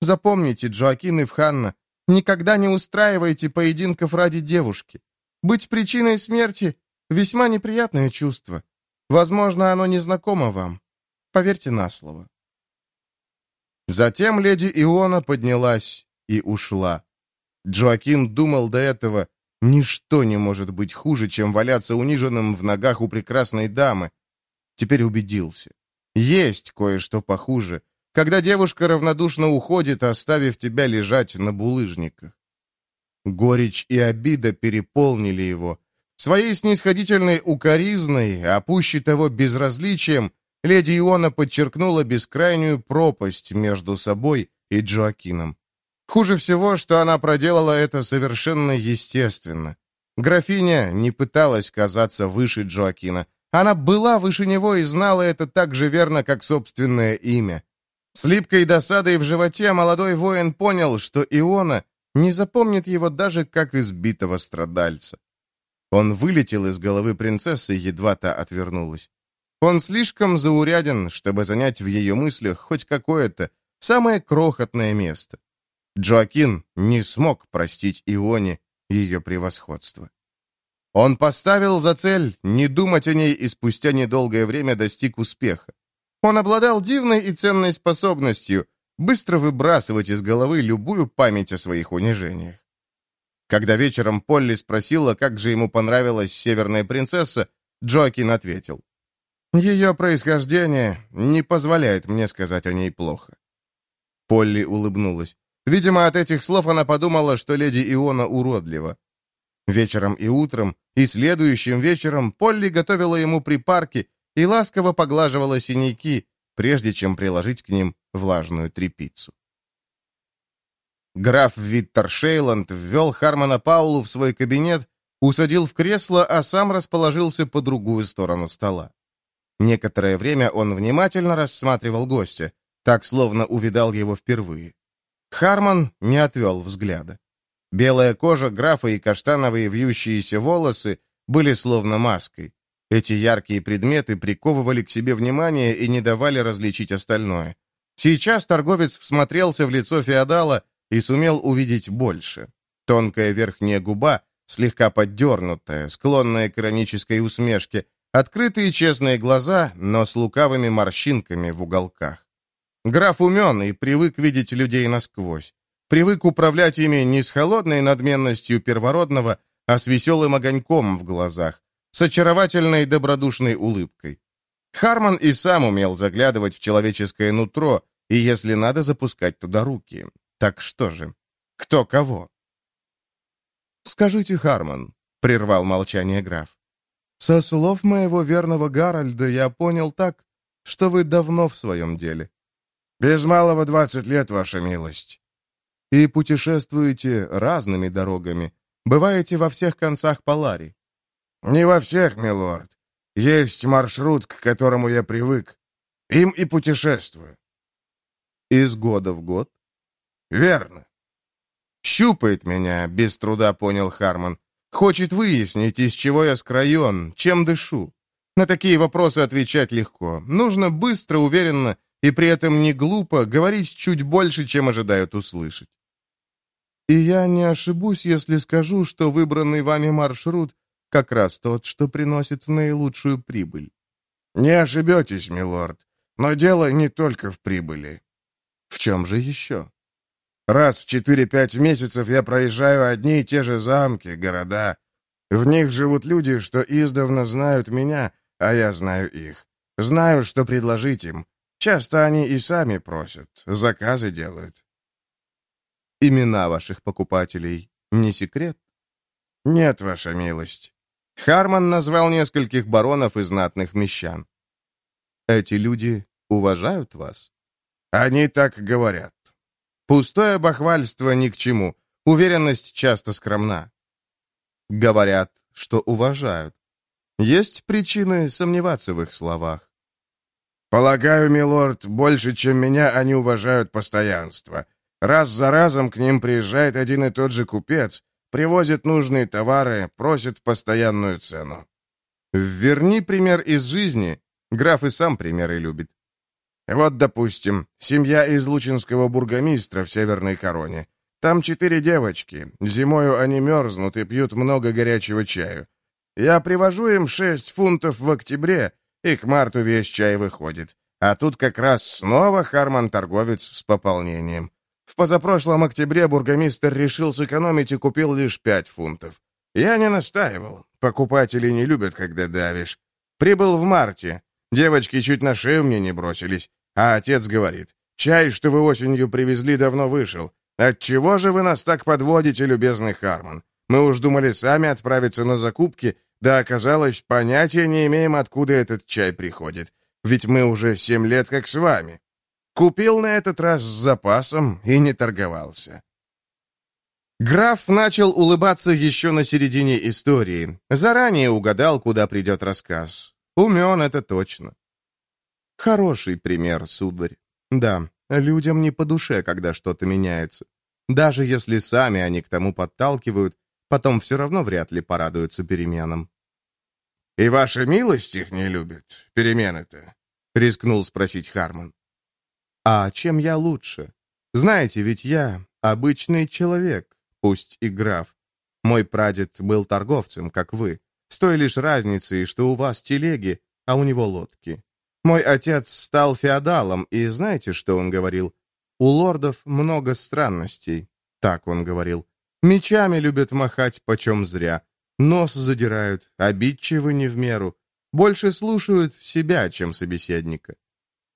Запомните, Джоакин и Вханна, никогда не устраивайте поединков ради девушки. Быть причиной смерти — весьма неприятное чувство. Возможно, оно не знакомо вам. Поверьте на слово». Затем леди Иона поднялась и ушла. Джоакин думал до этого, ничто не может быть хуже, чем валяться униженным в ногах у прекрасной дамы. Теперь убедился. Есть кое-что похуже, когда девушка равнодушно уходит, оставив тебя лежать на булыжниках. Горечь и обида переполнили его. Своей снисходительной укоризной, а пуще того безразличием, леди Иона подчеркнула бескрайнюю пропасть между собой и Джоакином. Хуже всего, что она проделала это совершенно естественно. Графиня не пыталась казаться выше Джоакина. Она была выше него и знала это так же верно, как собственное имя. С липкой досадой в животе молодой воин понял, что Иона не запомнит его даже как избитого страдальца. Он вылетел из головы принцессы, едва та отвернулась. Он слишком зауряден, чтобы занять в ее мыслях хоть какое-то, самое крохотное место. Джоакин не смог простить Ионе ее превосходство. Он поставил за цель не думать о ней и спустя недолгое время достиг успеха. Он обладал дивной и ценной способностью быстро выбрасывать из головы любую память о своих унижениях. Когда вечером Полли спросила, как же ему понравилась северная принцесса, Джоакин ответил. «Ее происхождение не позволяет мне сказать о ней плохо». Полли улыбнулась. Видимо, от этих слов она подумала, что леди Иона уродлива. Вечером и утром, и следующим вечером Полли готовила ему припарки и ласково поглаживала синяки, прежде чем приложить к ним влажную тряпицу. Граф Виттер Шейланд ввел Хармона Паулу в свой кабинет, усадил в кресло, а сам расположился по другую сторону стола. Некоторое время он внимательно рассматривал гостя, так словно увидал его впервые. Харман не отвел взгляда. Белая кожа графа и каштановые вьющиеся волосы были словно маской. Эти яркие предметы приковывали к себе внимание и не давали различить остальное. Сейчас торговец всмотрелся в лицо феодала и сумел увидеть больше. Тонкая верхняя губа, слегка поддернутая, склонная к иронической усмешке, открытые честные глаза, но с лукавыми морщинками в уголках. Граф умен и привык видеть людей насквозь. Привык управлять ими не с холодной надменностью первородного, а с веселым огоньком в глазах, с очаровательной добродушной улыбкой. Харман и сам умел заглядывать в человеческое нутро, и, если надо, запускать туда руки. Так что же? Кто кого? «Скажите, Харман», — прервал молчание граф, «со слов моего верного Гарольда я понял так, что вы давно в своем деле. «Без малого двадцать лет, ваша милость». «И путешествуете разными дорогами. Бываете во всех концах Полари». «Не во всех, милорд. Есть маршрут, к которому я привык. Им и путешествую». «Из года в год?» «Верно». «Щупает меня», — без труда понял Харман. «Хочет выяснить, из чего я скроен, чем дышу. На такие вопросы отвечать легко. Нужно быстро, уверенно и при этом не глупо говорить чуть больше, чем ожидают услышать. И я не ошибусь, если скажу, что выбранный вами маршрут как раз тот, что приносит наилучшую прибыль. Не ошибетесь, милорд, но дело не только в прибыли. В чем же еще? Раз в четыре-пять месяцев я проезжаю одни и те же замки, города. В них живут люди, что издавна знают меня, а я знаю их. Знаю, что предложить им, Часто они и сами просят, заказы делают. Имена ваших покупателей не секрет? Нет, ваша милость. Харман назвал нескольких баронов и знатных мещан. Эти люди уважают вас? Они так говорят. Пустое бахвальство ни к чему. Уверенность часто скромна. Говорят, что уважают. Есть причины сомневаться в их словах. Полагаю, милорд, больше, чем меня, они уважают постоянство. Раз за разом к ним приезжает один и тот же купец, привозит нужные товары, просит постоянную цену. Верни пример из жизни. Граф и сам примеры любит. Вот, допустим, семья из лучинского бургомистра в Северной Короне. Там четыре девочки. Зимою они мерзнут и пьют много горячего чаю. Я привожу им шесть фунтов в октябре, и к марту весь чай выходит. А тут как раз снова Харман-торговец с пополнением. В позапрошлом октябре бургомистр решил сэкономить и купил лишь пять фунтов. Я не настаивал. Покупатели не любят, когда давишь. Прибыл в марте. Девочки чуть на шею мне не бросились. А отец говорит, чай, что вы осенью привезли, давно вышел. Отчего же вы нас так подводите, любезный Харман? Мы уж думали сами отправиться на закупки, да оказалось, понятия не имеем, откуда этот чай приходит. Ведь мы уже семь лет как с вами. Купил на этот раз с запасом и не торговался. Граф начал улыбаться еще на середине истории. Заранее угадал, куда придет рассказ. Умен это точно. Хороший пример, сударь. Да, людям не по душе, когда что-то меняется. Даже если сами они к тому подталкивают, потом все равно вряд ли порадуются переменам. «И ваша милость их не любит, перемены-то?» — рискнул спросить Харман. А чем я лучше? Знаете, ведь я обычный человек, пусть и граф. Мой прадед был торговцем, как вы, с той лишь разницей, что у вас телеги, а у него лодки. Мой отец стал феодалом, и знаете, что он говорил? У лордов много странностей. Так он говорил. Мечами любят махать почем зря. Нос задирают, обидчивы не в меру. Больше слушают себя, чем собеседника.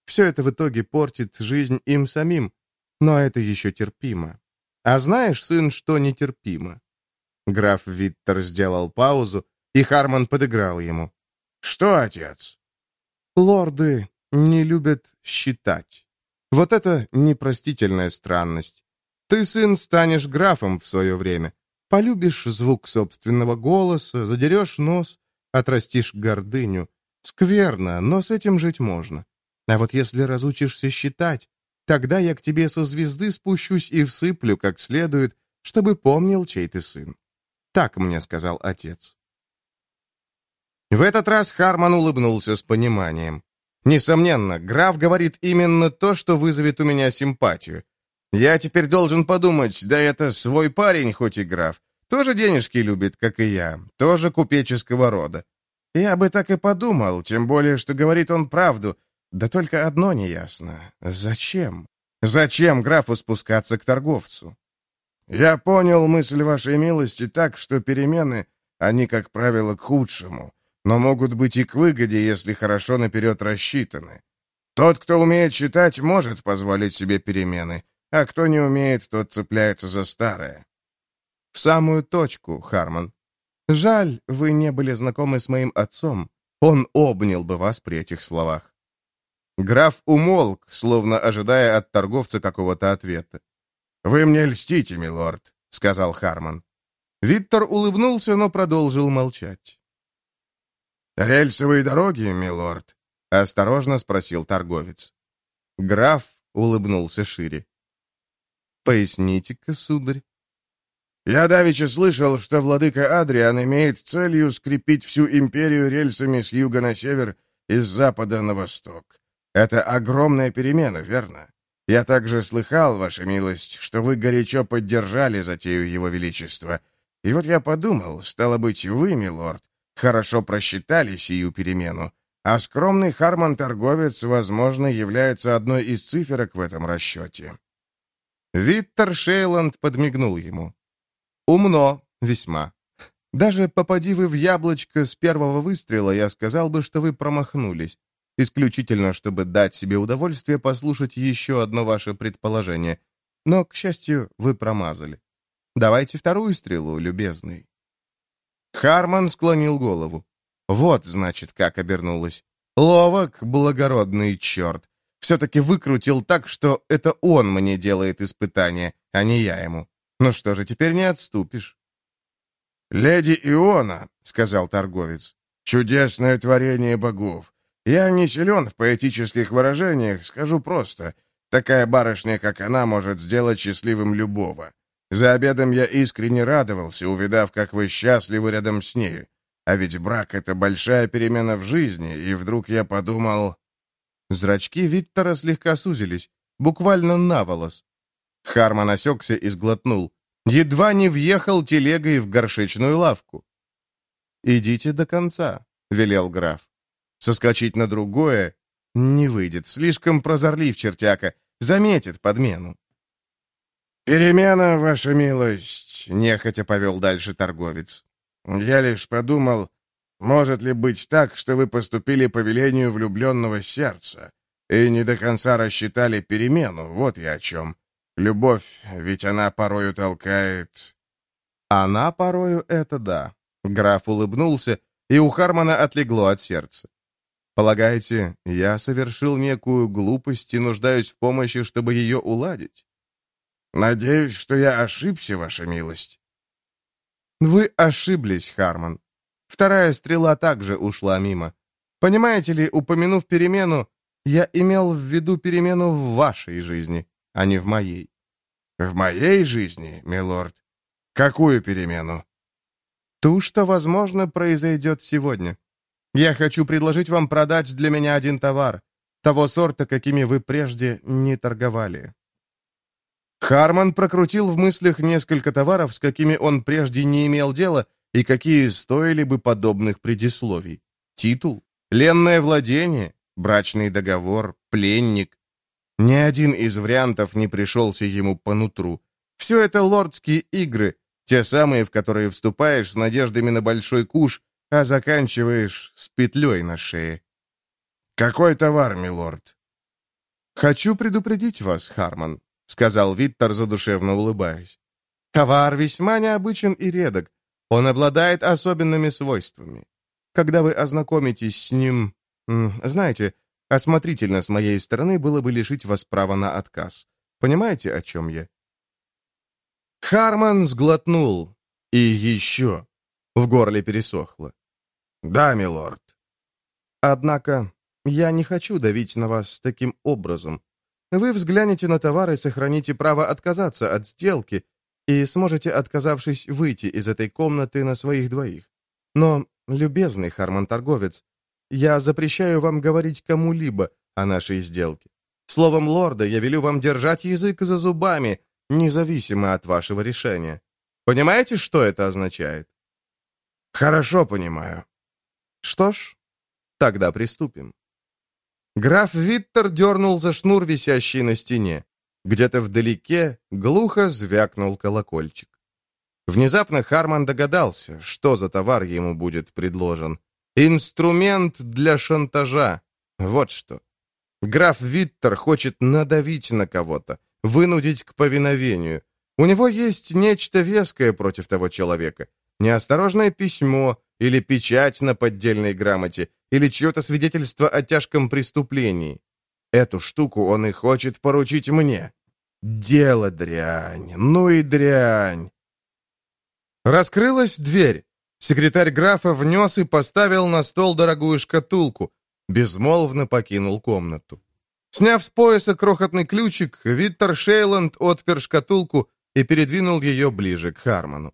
Все это в итоге портит жизнь им самим, но это еще терпимо. А знаешь, сын, что нетерпимо?» Граф Виттер сделал паузу, и Харман подыграл ему. «Что, отец?» «Лорды не любят считать. Вот это непростительная странность. Ты, сын, станешь графом в свое время. Полюбишь звук собственного голоса, задерешь нос, отрастишь гордыню. Скверно, но с этим жить можно. А вот если разучишься считать, тогда я к тебе со звезды спущусь и всыплю как следует, чтобы помнил, чей ты сын. Так мне сказал отец. В этот раз Харман улыбнулся с пониманием. Несомненно, граф говорит именно то, что вызовет у меня симпатию. Я теперь должен подумать, да это свой парень, хоть и граф. Тоже денежки любит, как и я, тоже купеческого рода. Я бы так и подумал, тем более, что говорит он правду — да только одно неясно. Зачем? Зачем графу спускаться к торговцу? Я понял мысль вашей милости так, что перемены, они, как правило, к худшему, но могут быть и к выгоде, если хорошо наперед рассчитаны. Тот, кто умеет читать, может позволить себе перемены, а кто не умеет, тот цепляется за старое. В самую точку, Харман. Жаль, вы не были знакомы с моим отцом. Он обнял бы вас при этих словах. Граф умолк, словно ожидая от торговца какого-то ответа. «Вы мне льстите, милорд», — сказал Харман. Виктор улыбнулся, но продолжил молчать. «Рельсовые дороги, милорд?» — осторожно спросил торговец. Граф улыбнулся шире. «Поясните-ка, сударь». «Я давеча слышал, что владыка Адриан имеет целью скрепить всю империю рельсами с юга на север и с запада на восток. Это огромная перемена, верно? Я также слыхал, ваша милость, что вы горячо поддержали затею его величества. И вот я подумал, стало быть, вы, милорд, хорошо просчитали сию перемену, а скромный Харман-торговец, возможно, является одной из циферок в этом расчете». Виттер Шейланд подмигнул ему. «Умно, весьма. Даже попади вы в яблочко с первого выстрела, я сказал бы, что вы промахнулись исключительно чтобы дать себе удовольствие послушать еще одно ваше предположение. Но, к счастью, вы промазали. Давайте вторую стрелу, любезный». Харман склонил голову. Вот, значит, как обернулось. Ловок, благородный черт. Все-таки выкрутил так, что это он мне делает испытание, а не я ему. Ну что же, теперь не отступишь. «Леди Иона», — сказал торговец, — «чудесное творение богов. Я не силен в поэтических выражениях, скажу просто. Такая барышня, как она, может сделать счастливым любого. За обедом я искренне радовался, увидав, как вы счастливы рядом с ней. А ведь брак — это большая перемена в жизни, и вдруг я подумал... Зрачки Виттера слегка сузились, буквально на волос. Харман осекся и сглотнул. Едва не въехал телегой в горшечную лавку. «Идите до конца», — велел граф. Соскочить на другое не выйдет. Слишком прозорлив чертяка. Заметит подмену. «Перемена, ваша милость», — нехотя повел дальше торговец. «Я лишь подумал, может ли быть так, что вы поступили по велению влюбленного сердца и не до конца рассчитали перемену? Вот я о чем. Любовь, ведь она порою толкает...» «Она порою это да». Граф улыбнулся, и у Хармона отлегло от сердца. Полагаете, я совершил некую глупость и нуждаюсь в помощи, чтобы ее уладить? Надеюсь, что я ошибся, ваша милость. Вы ошиблись, Харман. Вторая стрела также ушла мимо. Понимаете ли, упомянув перемену, я имел в виду перемену в вашей жизни, а не в моей. В моей жизни, милорд? Какую перемену? Ту, что, возможно, произойдет сегодня. Я хочу предложить вам продать для меня один товар, того сорта, какими вы прежде не торговали». Харман прокрутил в мыслях несколько товаров, с какими он прежде не имел дела, и какие стоили бы подобных предисловий. Титул, ленное владение, брачный договор, пленник. Ни один из вариантов не пришелся ему по нутру. Все это лордские игры, те самые, в которые вступаешь с надеждами на большой куш, а заканчиваешь с петлей на шее. «Какой товар, милорд?» «Хочу предупредить вас, Харман», — сказал Виттер, задушевно улыбаясь. «Товар весьма необычен и редок. Он обладает особенными свойствами. Когда вы ознакомитесь с ним... Знаете, осмотрительно с моей стороны было бы лишить вас права на отказ. Понимаете, о чем я?» Харман сглотнул. И еще. В горле пересохло. «Да, милорд». «Однако я не хочу давить на вас таким образом. Вы взглянете на товар и сохраните право отказаться от сделки, и сможете, отказавшись, выйти из этой комнаты на своих двоих. Но, любезный Харман-торговец, я запрещаю вам говорить кому-либо о нашей сделке. Словом лорда, я велю вам держать язык за зубами, независимо от вашего решения. Понимаете, что это означает?» «Хорошо понимаю», что ж, тогда приступим. Граф Виттер дернул за шнур, висящий на стене. Где-то вдалеке глухо звякнул колокольчик. Внезапно Харман догадался, что за товар ему будет предложен. Инструмент для шантажа. Вот что. Граф Виттер хочет надавить на кого-то, вынудить к повиновению. У него есть нечто веское против того человека. Неосторожное письмо, или печать на поддельной грамоте, или чье-то свидетельство о тяжком преступлении. Эту штуку он и хочет поручить мне. Дело дрянь, ну и дрянь. Раскрылась дверь. Секретарь графа внес и поставил на стол дорогую шкатулку. Безмолвно покинул комнату. Сняв с пояса крохотный ключик, Виттер Шейланд отпер шкатулку и передвинул ее ближе к Харману.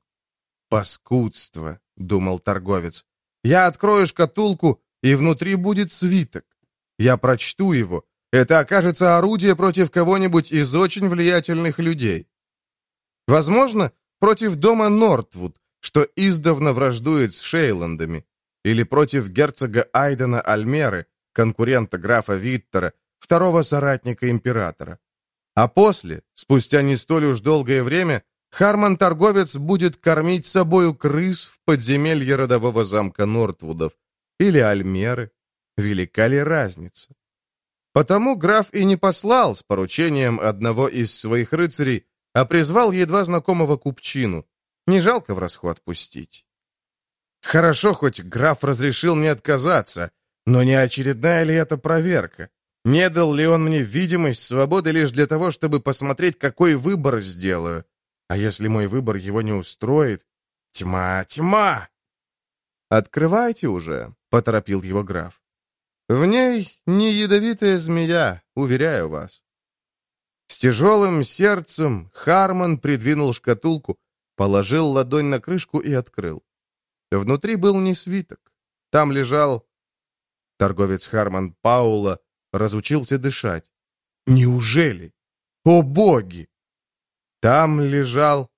Паскудство. — думал торговец. «Я открою шкатулку, и внутри будет свиток. Я прочту его. Это окажется орудие против кого-нибудь из очень влиятельных людей. Возможно, против дома Нортвуд, что издавна враждует с Шейландами, или против герцога Айдена Альмеры, конкурента графа Виттера, второго соратника императора. А после, спустя не столь уж долгое время, Харман-торговец будет кормить собою крыс в подземелье родового замка Нортвудов или Альмеры. Велика ли разница? Потому граф и не послал с поручением одного из своих рыцарей, а призвал едва знакомого купчину. Не жалко в расход пустить. Хорошо, хоть граф разрешил мне отказаться, но не очередная ли это проверка? Не дал ли он мне видимость свободы лишь для того, чтобы посмотреть, какой выбор сделаю? А если мой выбор его не устроит? Тьма, тьма! «Открывайте уже», — поторопил его граф. «В ней не ядовитая змея, уверяю вас». С тяжелым сердцем Харман придвинул шкатулку, положил ладонь на крышку и открыл. Внутри был не свиток. Там лежал... Торговец Харман Паула разучился дышать. Неужели? О боги! Там лежал